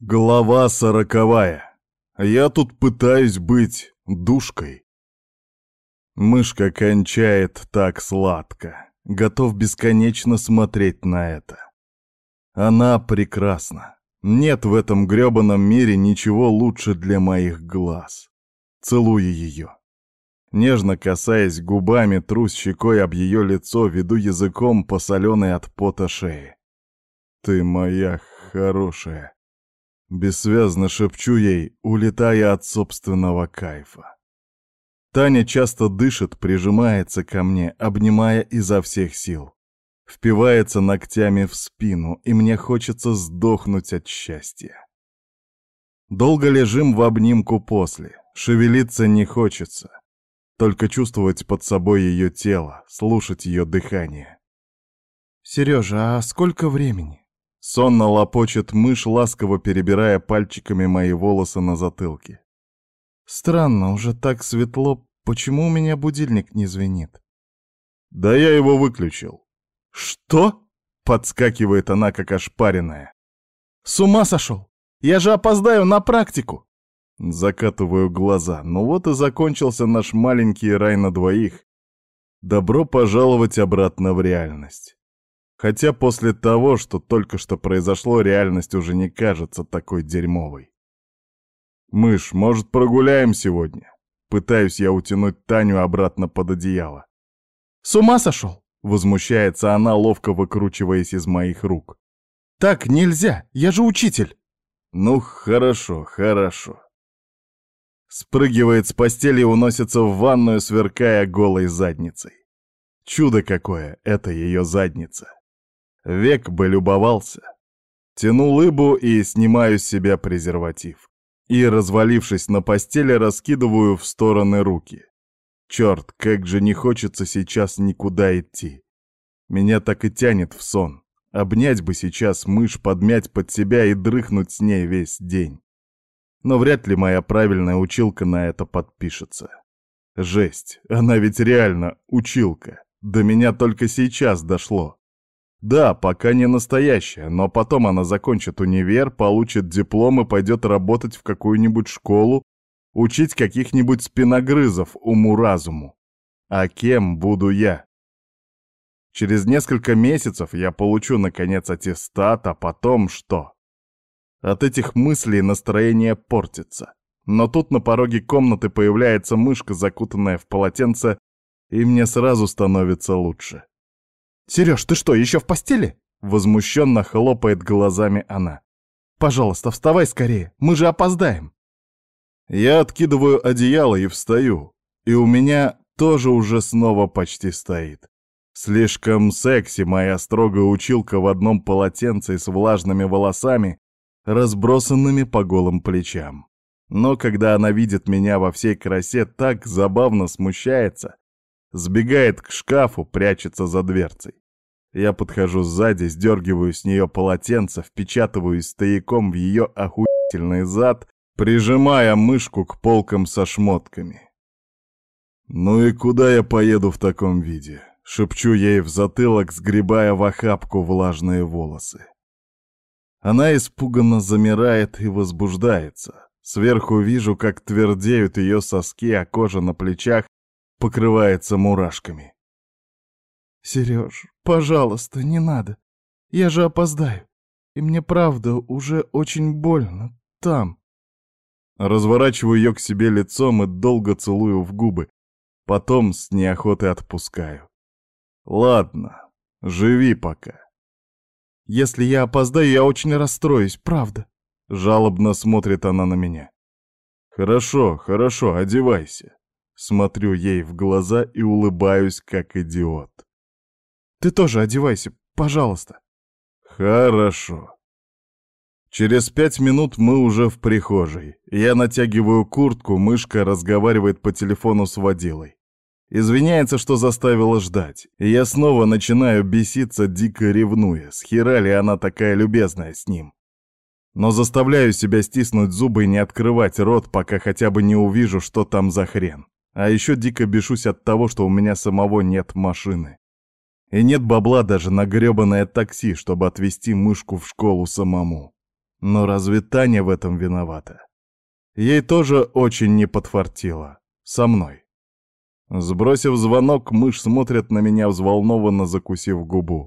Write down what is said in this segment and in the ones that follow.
Глава сороковая. Я тут пытаюсь быть душкой. Мышка кончает так сладко. Готов бесконечно смотреть на это. Она прекрасна. Нет в этом грёбаном мире ничего лучше для моих глаз. Целую ее. Нежно касаясь губами, трус щекой об ее лицо, веду языком по соленой от пота шеи. Ты моя хорошая. Бессвязно шепчу ей, улетая от собственного кайфа. Таня часто дышит, прижимается ко мне, обнимая изо всех сил. Впивается ногтями в спину, и мне хочется сдохнуть от счастья. Долго лежим в обнимку после, шевелиться не хочется. Только чувствовать под собой ее тело, слушать ее дыхание. «Сережа, а сколько времени?» Сонно лопочет мышь, ласково перебирая пальчиками мои волосы на затылке. Странно, уже так светло, почему у меня будильник не звенит? Да я его выключил. Что? Подскакивает она, как ошпаренная. С ума сошел? Я же опоздаю на практику. Закатываю глаза. Ну вот и закончился наш маленький рай на двоих. Добро пожаловать обратно в реальность. Хотя после того, что только что произошло, реальность уже не кажется такой дерьмовой. «Мышь, может, прогуляем сегодня?» Пытаюсь я утянуть Таню обратно под одеяло. «С ума сошел?» — возмущается она, ловко выкручиваясь из моих рук. «Так нельзя, я же учитель!» «Ну, хорошо, хорошо». Спрыгивает с постели и уносится в ванную, сверкая голой задницей. Чудо какое, это ее задница. Век бы любовался. Тяну лыбу и снимаю с себя презерватив. И, развалившись на постели, раскидываю в стороны руки. Черт, как же не хочется сейчас никуда идти. Меня так и тянет в сон. Обнять бы сейчас мышь, подмять под себя и дрыхнуть с ней весь день. Но вряд ли моя правильная училка на это подпишется. Жесть, она ведь реально училка. До меня только сейчас дошло. Да, пока не настоящая, но потом она закончит универ, получит диплом и пойдет работать в какую-нибудь школу, учить каких-нибудь спиногрызов уму-разуму. А кем буду я? Через несколько месяцев я получу, наконец, аттестат, а потом что? От этих мыслей настроение портится. Но тут на пороге комнаты появляется мышка, закутанная в полотенце, и мне сразу становится лучше. «Сереж, ты что, еще в постели?» Возмущенно хлопает глазами она. «Пожалуйста, вставай скорее, мы же опоздаем!» Я откидываю одеяло и встаю, и у меня тоже уже снова почти стоит. Слишком секси моя строгая училка в одном полотенце с влажными волосами, разбросанными по голым плечам. Но когда она видит меня во всей красе, так забавно смущается, Сбегает к шкафу, прячется за дверцей. Я подхожу сзади, сдергиваю с нее полотенце, впечатываю стояком в ее охуительный зад, прижимая мышку к полкам со шмотками. «Ну и куда я поеду в таком виде?» — шепчу ей в затылок, сгребая в охапку влажные волосы. Она испуганно замирает и возбуждается. Сверху вижу, как твердеют ее соски, а кожа на плечах покрывается мурашками. «Сереж, пожалуйста, не надо. Я же опоздаю. И мне правда уже очень больно. Там». Разворачиваю ее к себе лицом и долго целую в губы. Потом с неохотой отпускаю. «Ладно, живи пока». «Если я опоздаю, я очень расстроюсь, правда». Жалобно смотрит она на меня. «Хорошо, хорошо, одевайся». Смотрю ей в глаза и улыбаюсь, как идиот. «Ты тоже одевайся, пожалуйста». «Хорошо». Через пять минут мы уже в прихожей. Я натягиваю куртку, мышка разговаривает по телефону с водилой. Извиняется, что заставила ждать. Я снова начинаю беситься, дико ревнуя. С хера ли она такая любезная с ним? Но заставляю себя стиснуть зубы и не открывать рот, пока хотя бы не увижу, что там за хрен. А еще дико бешусь от того, что у меня самого нет машины. И нет бабла даже на грёбаное такси, чтобы отвезти мышку в школу самому. Но разве Таня в этом виновата? Ей тоже очень не подфартило. Со мной. Сбросив звонок, мышь смотрит на меня взволнованно, закусив губу.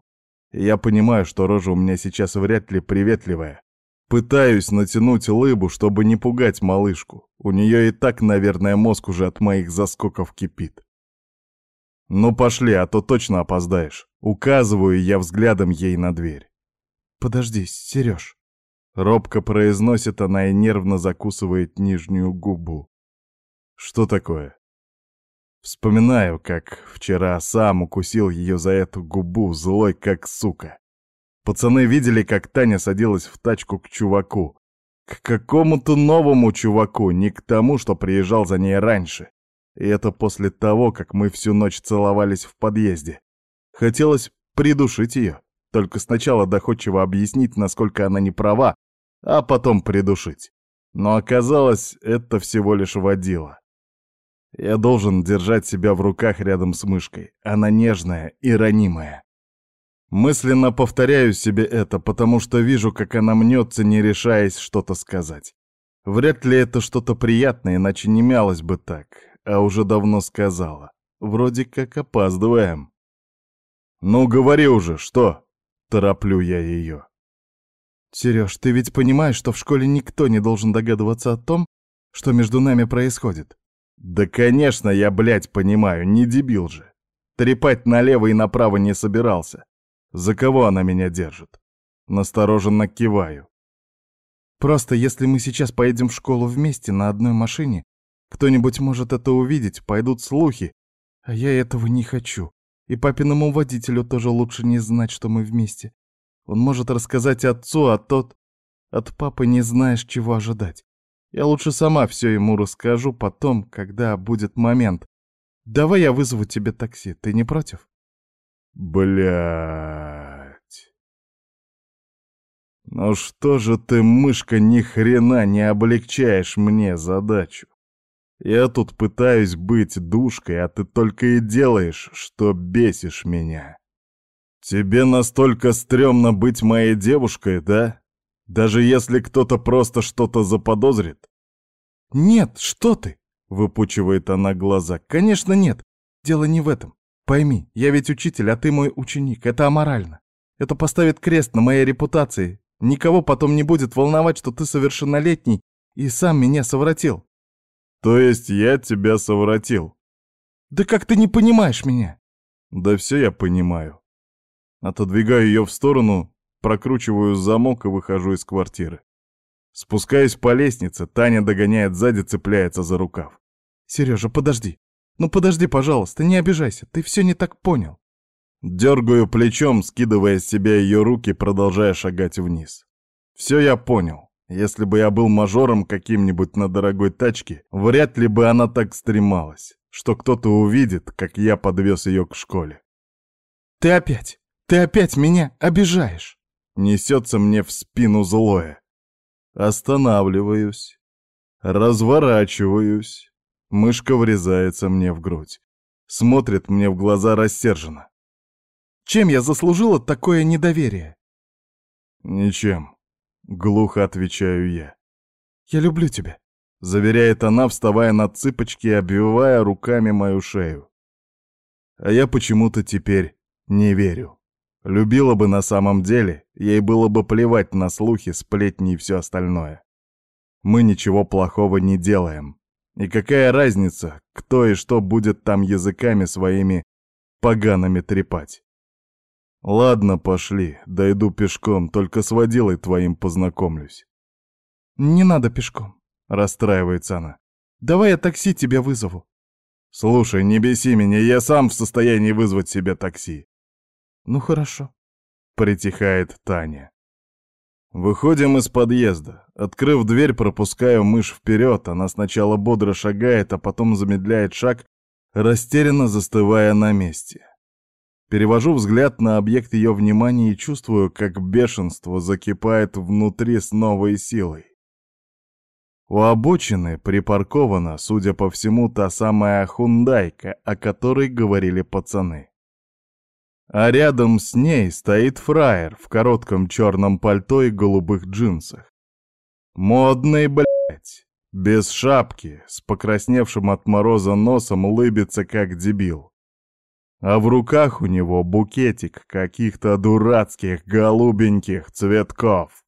я понимаю, что рожа у меня сейчас вряд ли приветливая. Пытаюсь натянуть лыбу, чтобы не пугать малышку. У нее и так, наверное, мозг уже от моих заскоков кипит. «Ну пошли, а то точно опоздаешь». Указываю я взглядом ей на дверь. «Подожди, Сереж». Робко произносит она и нервно закусывает нижнюю губу. «Что такое?» Вспоминаю, как вчера сам укусил ее за эту губу, злой как сука. Пацаны видели, как Таня садилась в тачку к чуваку. К какому-то новому чуваку, не к тому, что приезжал за ней раньше. И это после того, как мы всю ночь целовались в подъезде. Хотелось придушить ее, только сначала доходчиво объяснить, насколько она не права, а потом придушить. Но оказалось, это всего лишь водила. Я должен держать себя в руках рядом с мышкой. Она нежная и ранимая. Мысленно повторяю себе это, потому что вижу, как она мнется, не решаясь что-то сказать. Вряд ли это что-то приятное, иначе не мялась бы так а уже давно сказала. Вроде как опаздываем. «Ну, говори уже, что?» — тороплю я ее. «Сереж, ты ведь понимаешь, что в школе никто не должен догадываться о том, что между нами происходит?» «Да, конечно, я, блядь, понимаю, не дебил же. Трепать налево и направо не собирался. За кого она меня держит?» Настороженно киваю. «Просто если мы сейчас поедем в школу вместе на одной машине, кто-нибудь может это увидеть, пойдут слухи. А я этого не хочу. И папиному водителю тоже лучше не знать, что мы вместе. Он может рассказать отцу, а тот... От папы не знаешь, чего ожидать. Я лучше сама все ему расскажу потом, когда будет момент. Давай я вызову тебе такси, ты не против? Блять. Ну что же ты, мышка, ни хрена не облегчаешь мне задачу? Я тут пытаюсь быть душкой, а ты только и делаешь, что бесишь меня. Тебе настолько стрёмно быть моей девушкой, да? Даже если кто-то просто что-то заподозрит? Нет, что ты? Выпучивает она глаза. Конечно, нет. Дело не в этом. Пойми, я ведь учитель, а ты мой ученик. Это аморально. Это поставит крест на моей репутации. Никого потом не будет волновать, что ты совершеннолетний и сам меня совратил. То есть я тебя совратил? Да как ты не понимаешь меня? Да все я понимаю. Отодвигаю ее в сторону, прокручиваю замок и выхожу из квартиры. Спускаюсь по лестнице, Таня догоняет сзади, цепляется за рукав. Сережа, подожди. Ну подожди, пожалуйста, не обижайся, ты все не так понял. Дергаю плечом, скидывая с себя ее руки, продолжая шагать вниз. Все я понял. Если бы я был мажором каким-нибудь на дорогой тачке, вряд ли бы она так стремалась, что кто-то увидит, как я подвез ее к школе. «Ты опять, ты опять меня обижаешь!» Несется мне в спину злое. Останавливаюсь. Разворачиваюсь. Мышка врезается мне в грудь. Смотрит мне в глаза рассерженно. «Чем я заслужила такое недоверие?» «Ничем. Глухо отвечаю я. «Я люблю тебя», — заверяет она, вставая на цыпочки и обвивая руками мою шею. А я почему-то теперь не верю. Любила бы на самом деле, ей было бы плевать на слухи, сплетни и все остальное. Мы ничего плохого не делаем. И какая разница, кто и что будет там языками своими погаными трепать? «Ладно, пошли, дойду пешком, только с водилой твоим познакомлюсь». «Не надо пешком», — расстраивается она. «Давай я такси тебе вызову». «Слушай, не беси меня, я сам в состоянии вызвать себе такси». «Ну хорошо», — притихает Таня. Выходим из подъезда. Открыв дверь, пропускаю мышь вперед. Она сначала бодро шагает, а потом замедляет шаг, растерянно застывая на месте. Перевожу взгляд на объект ее внимания и чувствую, как бешенство закипает внутри с новой силой. У обочины припаркована, судя по всему, та самая хундайка, о которой говорили пацаны. А рядом с ней стоит фраер в коротком черном пальто и голубых джинсах. Модный, блядь. Без шапки, с покрасневшим от мороза носом, лыбится как дебил. А в руках у него букетик каких-то дурацких голубеньких цветков.